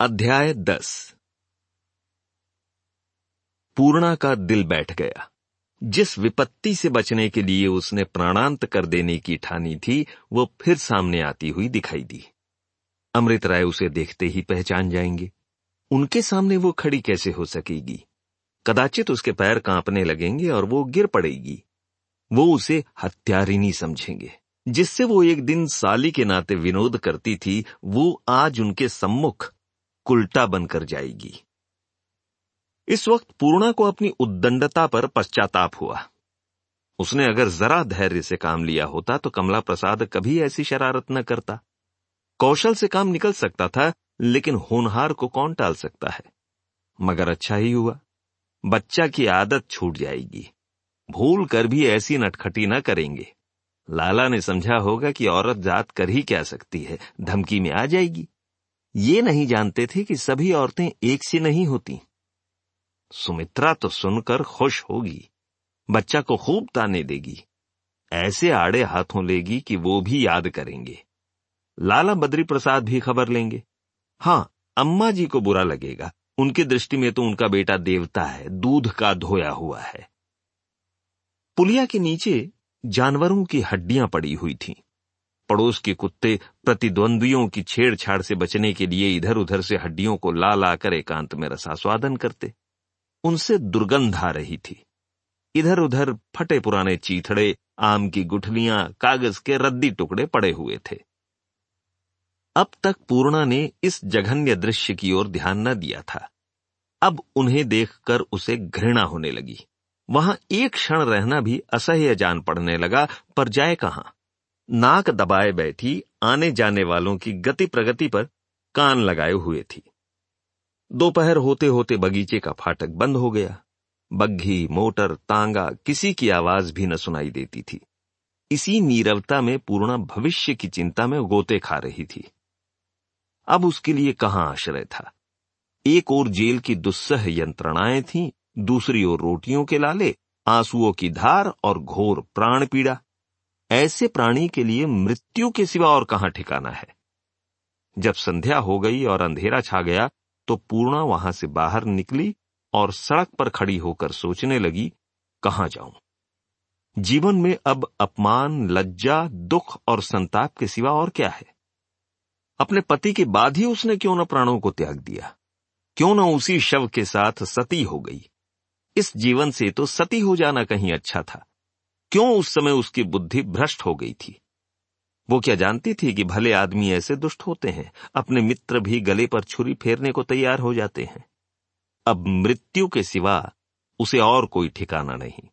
अध्याय दस। पूर्णा का दिल बैठ गया। जिस विपत्ति से बचने के लिए उसने प्राणांत कर देने की ठानी थी, वो फिर सामने आती हुई दिखाई दी। अमृत राय उसे देखते ही पहचान जाएँगे। उनके सामने वो खड़ी कैसे हो सकेगी? कदाचित उसके पैर कांपने लगेंगे और वो गिर पड़ेगी। वो उसे हत्यारिनी समझेंगे। जिससे वो एक दिन साली के नाते विनोद करती थी, वो आज उनके सम्मुख कुल्टा बनकर जाएगी। इस वक्त पूर्णा को अपनी उद्दंडता पर पश्चाताप हुआ। उसने अगर जरा धैर्य से काम लिया होता तो कमला प्रसाद कभी ऐसी शरारत न करता। कौशल से काम निकल सकता था, लेकिन होनहार को कौन टाल सकता है? मगर अच्छा ही हुआ। बच्चा की आदत छूट जाएगी। भूल कर भी ऐसी नटखटी न करेंगे। लाला ने समझा होगा कि औरत जात कर ही क्या सकती है, धमकी में आ जाएगी। ये नहीं जानते थे कि सभी औरतें एक सी नहीं होती। सुमित्रा तो सुनकर खुश होगी। बच्चा को खूब ताने देगी। ऐसे आड़े हाथों लेगी कि वो भी याद करेंगे। लाला बद्री प्रसाद भी खबर लेंगे। हाँ अम्मा जी को बुरा लगेगा। उनकी दृष्टि में तो उनका बेटा देवता है, दूध का धोया हुआ है। पुलिया के नीचे जानवरों की हड्डियाँ पड़ी हुई थीं। पड़ोस के कुत्ते प्रतिद्वंदियों की छेड़छाड़ से बचने के लिए इधर उधर से हड्डियों को ला ला कर एकांत में रसास्वादन करते। उनसे दुर्गंध आ रही थी। इधर उधर फटे पुराने चीथड़े, आम की गुठलियाँ, कागज़ के रद्दी टुकड़े पड़े हुए थे। अब तक पूर्णा ने इस जघन्य दृश्य की ओर ध्यान न दिया था। अब उन्हें देखकर उसे घृणा होने लगी। वहाँ एक क्षण रहना भी असह्य जान पड़ने लगा, पर जाए कहाँ? नाक दबाए बैठी आने जाने वालों की गति प्रगति पर कान लगाए हुए थी। दोपहर होते होते बगीचे का फाटक बंद हो गया। बग्घी, मोटर, तांगा किसी की आवाज़ भी न सुनाई देती थी। इसी नीरवता में पूर्णा भविष्य की चिंता में गोते खा रही थी। अब उसके लिए कहाँ आश्रय था? एक ओर जेल की दुस्सह यंत्रणाएँ थीं, दूसरी ओर रोटियों के लाले, आंसुओं की धार और घोर प्राण पीड़ा। ऐसे प्राणी के लिए मृत्यु के सिवा और कहाँ ठिकाना है? जब संध्या हो गई और अंधेरा छा गया तो पूर्णा वहाँ से बाहर निकली और सड़क पर खड़ी होकर सोचने लगी, कहाँ जाऊँ? जीवन में अब अपमान, लज्जा, दुख और संताप के सिवा और क्या है? अपने पति के बाद ही उसने क्यों न प्राणों को त्याग दिया? क्यों न उसी शव के साथ सती हो गई? इस जीवन से तो सती हो जाना कहीं अच्छा था। क्यों उस समय उसकी बुद्धि भ्रष्ट हो गई थी? वो क्या जानती थी कि भले आदमी ऐसे दुष्ट होते हैं, अपने मित्र भी गले पर छुरी फेरने को तैयार हो जाते हैं। अब मृत्यु के सिवा उसे और कोई ठिकाना नहीं।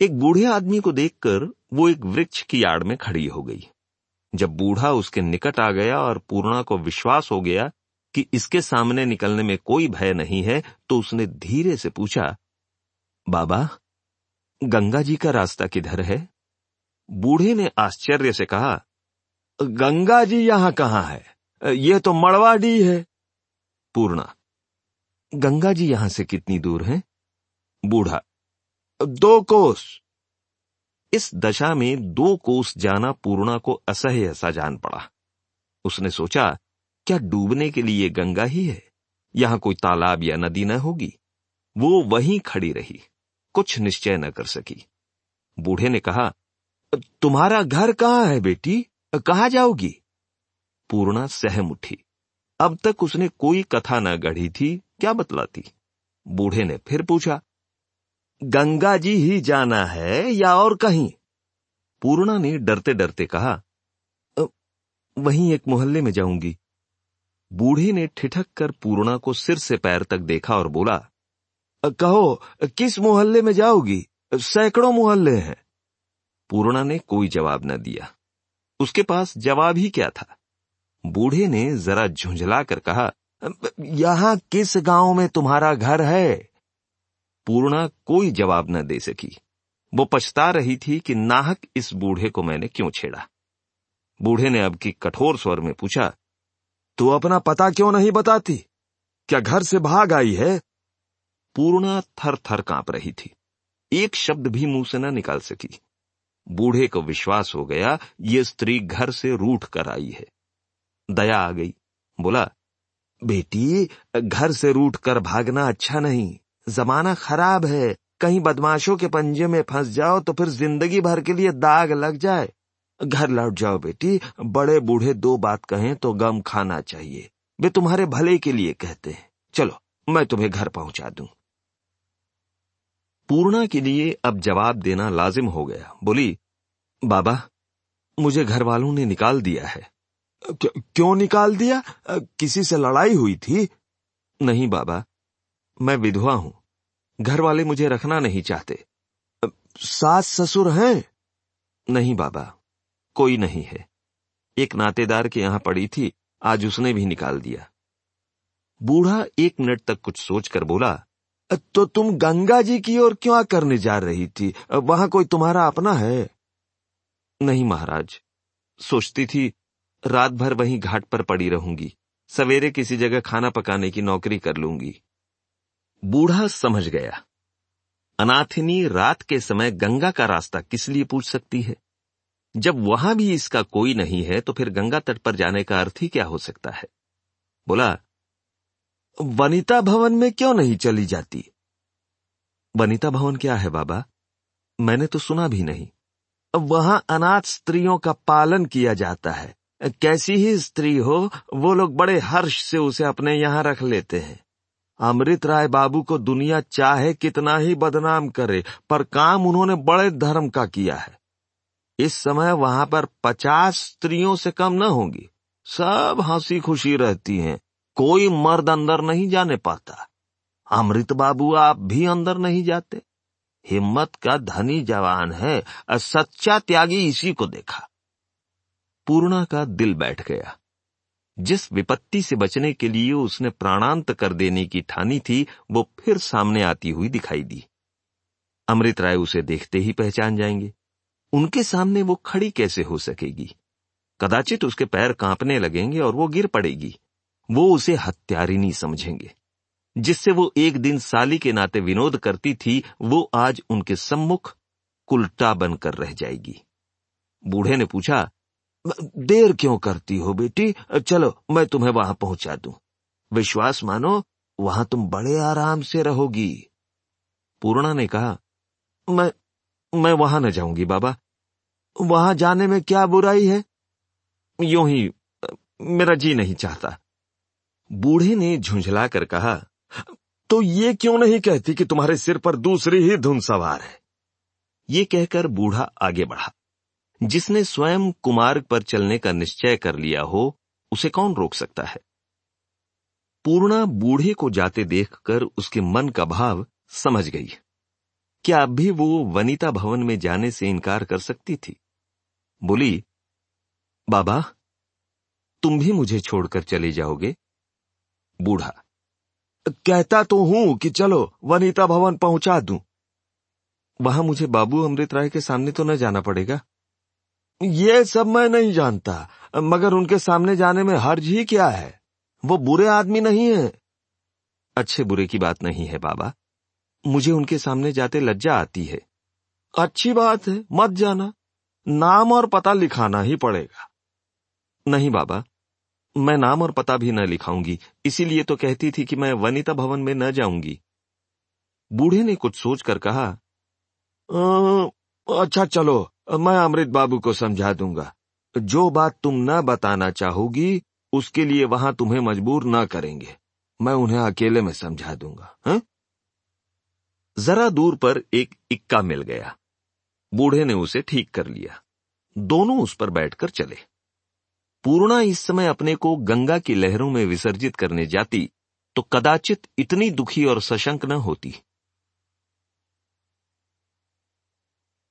एक बूढ़े आदमी को देखकर वो एक वृक्ष की आड़ में खड़ी हो गई। जब बूढ़ा उसके निकट आ गया और पूर्णा को विश्वास हो गया कि इसके सामने निकलने में कोई भय नहीं है तो उसने धीरे से पूछा, बाबा गंगा जी का रास्ता किधर है? बूढ़े ने आश्चर्य से कहा, गंगा जी यहाँ कहाँ है? यह तो मड़वाडी है। पूर्णा, गंगा जी यहाँ से कितनी दूर है? बूढ़ा, दो कोस। इस दशा में दो कोस जाना पूर्णा को असह्य सा जान पड़ा। उसने सोचा, क्या डूबने के लिए गंगा ही है? यहाँ कोई तालाब या नदी न होगी। वो वहीं खड़ी रही। कुछ निश्चय न कर सकी। बूढ़े ने कहा, तुम्हारा घर कहाँ है बेटी? कहा जाओगी? पूर्णा सहम उठी। अब तक उसने कोई कथा न गढ़ी थी, क्या बतलाती? बूढ़े ने फिर पूछा, गंगा जी ही जाना है या और कहीं? पूर्णा ने डरते डरते कहा वहीं एक मोहल्ले में जाऊँगी। बूढ़े ने ठिठक कर पूर्णा को सिर से पैर तक देखा और बोला कहो किस मोहल्ले में जाओगी? सैकड़ों मोहल्ले हैं। पूर्णा ने कोई जवाब न दिया। उसके पास जवाब ही क्या था? बूढ़े ने जरा झुंझला कर कहा यहाँ किस गाँव में तुम्हारा घर है? पूर्णा कोई जवाब न दे सकी। वो पछता रही थी कि नाहक इस बूढ़े को मैंने क्यों छेड़ा। बूढ़े ने अब की कठोर स्वर में पूछा, तू अपना पता क्यों नहीं बताती? क्या घर से भाग आई है? पूर्णा थर थर काँप रही थी। एक शब्द भी मुँह से न निकाल सकी। बूढ़े को विश्वास हो गया, ये स्त्री घर से रूठ कर आई है। दया आ गई। बोला, बेटी, घर से रूट कर भागना अच्छा नहीं। जमाना खराब है। कहीं बदमाशों के पंजे में फंस जाओ तो फिर ज़िंदगी भर के लिए दाग लग जाए। घर लौट जाओ बेटी, बड़े बूढ़े दो बात कहें तो गम खाना चाहिए। वे तुम्हारे भले के लिए कहते हैं। चलो, मैं तुम्हें घर पहुँचा दूँ। पूर्णा के लिए अब जवाब देना लाजिम हो गया। बोली, बाबा, मुझे घर वालों ने निकाल दिया है। क्यों निकाल दिया? किसी से लड़ाई हुई थी? नहीं बाबा, मैं विधवा हूँ। घर वाले मुझे रखना नहीं चाहते। सास ससुर हैं? नहीं बाबा, कोई नहीं है। एक नातेदार के यहाँ पड़ी थी, आज उसने भी निकाल दिया। बूढ़ा एक मिनट तक कुछ सोचकर बोला तो तुम गंगा जी की ओर क्यों करने जा रही थी? वहाँ कोई तुम्हारा अपना है? नहीं महाराज। सोचती थी, रात भर वहीं घाट पर पड़ी रहूँगी। सवेरे किसी जगह खाना पकाने की नौकरी कर लूँगी। बूढ़ा समझ गया। अनाथिनी रात के समय गंगा का रास्ता किस लिए पूछ सकती है? जब वहाँ भी इसका कोई नहीं है तो फिर गंगा तट पर जाने का अर्थ ही क्या हो सकता है? बोला वनिता भवन में क्यों नहीं चली जाती? वनिता भवन क्या है, बाबा? मैंने तो सुना भी नहीं। वहाँ अनाथ स्त्रियों का पालन किया जाता है। कैसी ही स्त्री हो, वो लोग बड़े हर्ष से उसे अपने यहाँ रख लेते हैं। अमृत राय बाबू को दुनिया चाहे कितना ही बदनाम करे, पर काम उन्होंने बड़े धर्म का किया है। इस समय वहाँ पर पचास स्त्रियों से कम न होंगी। सब हँसी खुशी रहती हैं। कोई मर्द अंदर नहीं जाने पाता। अमृत बाबू, आप भी अंदर नहीं जाते। हिम्मत का धनी जवान है सच्चा त्यागी इसी को देखा। पूर्णा का दिल बैठ गया। जिस विपत्ति से बचने के लिए उसने प्राणांत कर देने की ठानी थी, वो फिर सामने आती हुई दिखाई दी। अमृत राय उसे देखते ही पहचान जाएँगे। उनके सामने वो खड़ी कैसे हो सकेगी? कदाचित उसके पैर कांपने लगेंगे और वो गिर पड़ेगी। वो उसे हत्यारिनी समझेंगे। जिससे वो एक दिन साली के नाते विनोद करती थी, वो आज उनके सम्मुख कुलटा बनकर रह जाएगी। बूढ़े ने पूछा देर क्यों करती हो बेटी? चलो, मैं तुम्हें वहाँ पहुँचा दूँ। विश्वास मानो, वहाँ तुम बड़े आराम से रहोगी। पूर्णा ने कहा, मैं मैं वहाँ न जाऊँगी बाबा। वहाँ जाने में क्या बुराई है? यूँ ही, मेरा जी नहीं चाहता। बूढ़े ने झुंझला कर कहा तो ये क्यों नहीं कहती कि तुम्हारे सिर पर दूसरी ही धुन सवार है? ये कहकर बूढ़ा आगे बढ़ा, जिसने स्वयं कुमार्ग पर चलने का निश्चय कर लिया हो, उसे कौन रोक सकता है? पूर्णा बूढ़े को जाते देखकर उसके मन का भाव समझ गई। क्या अब भी वो वनिता भवन में जाने से इनकार कर सकती थी? बोली, बाबा, तुम भी मुझे छोड़कर चले जाओगे? बूढ़ा। कहता तो हूँ कि चलो, वनिता भवन पहुँचा दूँ। वहाँ मुझे बाबू अमृत राय के सामने तो न जाना पड़ेगा। ये सब मैं नहीं जानता, मगर उनके सामने जाने में हर्ज ही क्या है? वो बुरे आदमी नहीं है। अच्छे बुरे की बात नहीं है, बाबा। मुझे उनके सामने जाते लज्जा आती है। अच्छी बात है, मत जाना। नाम और पता लिखाना ही पड़ेगा। नहीं, बाबा। मैं नाम और पता भी न लिखाऊँगी। इसीलिए तो कहती थी कि मैं वनिता भवन में न जाऊँगी। बूढ़े ने कुछ सोचकर कहा आ, अच्छा चलो मैं अमृत बाबू को समझा दूँगा। जो बात तुम न बताना चाहोगी उसके लिए वहाँ तुम्हें मजबूर न करेंगे। मैं उन्हें अकेले में समझा दूँगा हा? जरा दूर पर एक इक्का मिल गया। बूढ़े ने उसे ठीक कर लिया। दोनों उस पर बैठकर चले। पूर्णा इस समय अपने को गंगा की लहरों में विसर्जित करने जाती तो कदाचित इतनी दुखी और सशंक न होती।